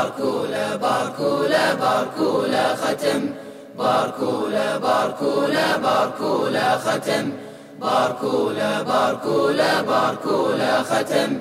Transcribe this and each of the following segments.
باركولا باركولا باركولا ختم. باركولا باركولا باركولا ختم. باركولا باركولا باركولا ختم.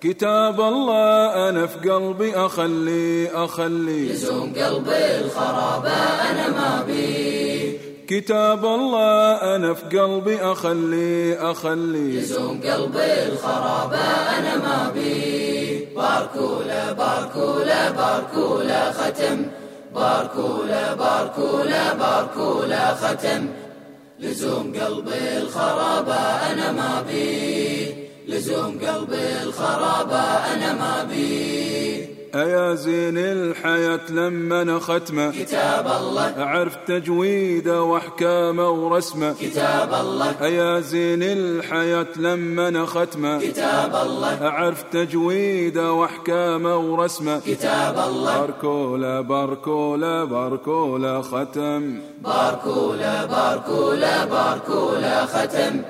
كتاب الله أنا في قلبي أخلي أخلي. يزوم قلبي الخرابة أنا ما بي. كتاب الله أنا في قلبي أخلي أخلي. يزوم قلبي الخرابة أنا ما بي. باركولا باركولا باركولا ختم. باركولا باركولا باركولا ختم. لزوم قلبي الخرابة أنا ما بي. لزوم قلبي الخرابة أنا ما بي. أيا زين الحياة لما أنا ختمة كتاب الله. أعرف تجويده وأحكامه ورسمه كتاب الله. أيا زين الحياة لما أنا ختمة كتاب الله. أعرف تجويده وأحكامه ورسمه كتاب الله. باركولا باركولا باركولا ختم. باركولا باركولا باركولا ختم.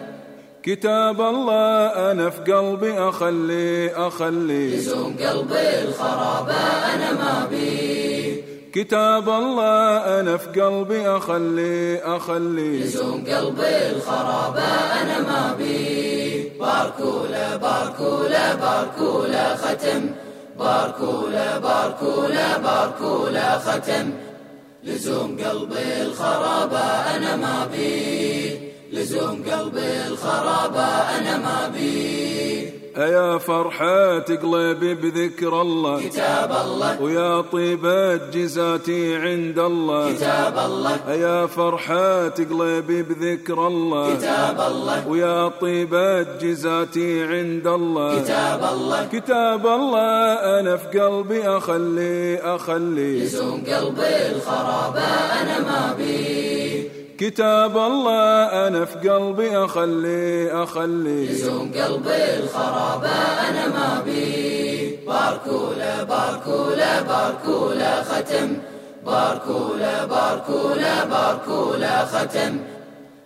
كتاب الله أنا في قلبي أخلي أخلي. يزوم قلبي الخرابة أنا ما بي. كتاب الله أنا في قلبي أخلي أخلي. يزوم قلبي الخرابة أنا ما بي. باركولا باركولا باركولا ختم. باركولا باركولا باركولا ختم. لزوم قلبي الخرابة أنا ما بي. لزوم قلبي الخرابة أنا ما بي. أيا فرحة قلبي بذكر الله. كتاب الله. ويا طيبة جزاتي عند الله. كتاب الله. أيا فرحة قلبي بذكر الله. كتاب الله. ويا طيبة جزاتي عند الله. كتاب الله. كتاب الله. أنا في قلبي أخلي أخلي. لزوم قلبي الخرابة أنا ما بي. كتاب الله أنا في قلبي أخلي أخلي. لزوم قلبي الخرابة أنا ما بي. باركولا باركولا باركولا ختم. باركولا باركولا باركولا ختم.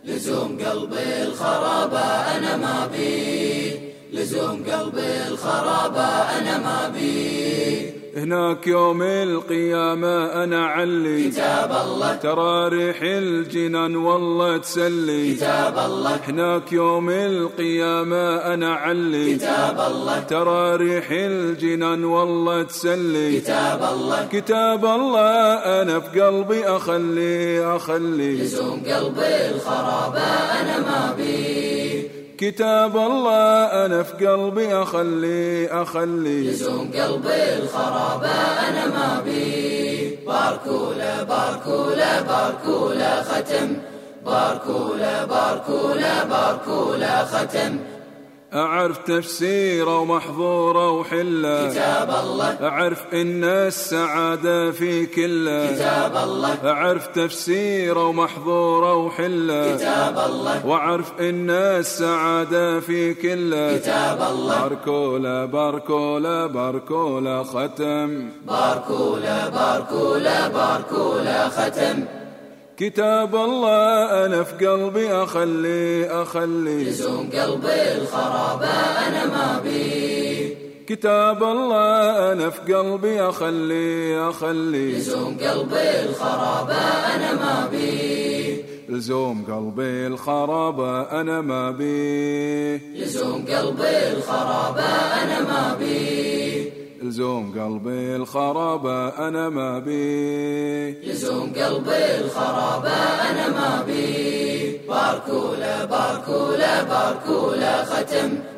لزوم قلبي الخرابة أنا ما بي. لزوم قلبي الخرابة أنا ما بي. هناك يوم القيامة أنا علي. كتاب الله. ترى ريح الجنان والله تسلي. كتاب الله. هناك يوم القيامة أنا علي. كتاب الله. ترى ريح الجنان والله تسلي. كتاب الله. كتاب الله أنا في قلبي أخلي أخلي. لزوم قلبي الخرابة أنا ما بي. كتاب الله أنا في قلبي أخلي أخلي. لزوم قلبي الخرابة أنا ما بي. باركولا باركولا باركولا ختم. باركولا باركولا باركولا ختم. أعرف تفسيره ومحظوره وحله. كتاب الله. أعرف إن السعادة في كله. كتاب الله. أعرف تفسيره ومحظوره وحله. كتاب الله. وأعرف إن السعادة في كله. كتاب الله. باركولا باركولا باركولا ختم. باركولا باركولا باركولا ختم. كتاب الله أنا في قلبي أخلي أخلي. لزوم قلبي الخرابة أنا ما بي. كتاب الله أنا في قلبي أخلي أخلي. لزوم قلبي الخرابة أنا ما بي. لزوم قلبي الخرابة أنا ما بيه لزوم قلبي الخرابة أنا ما بي. لزوم قلبي الخرابة أنا ما بيه لزوم قلبي الخرابة أنا ما بي. باركولا باركولا باركولا ختم.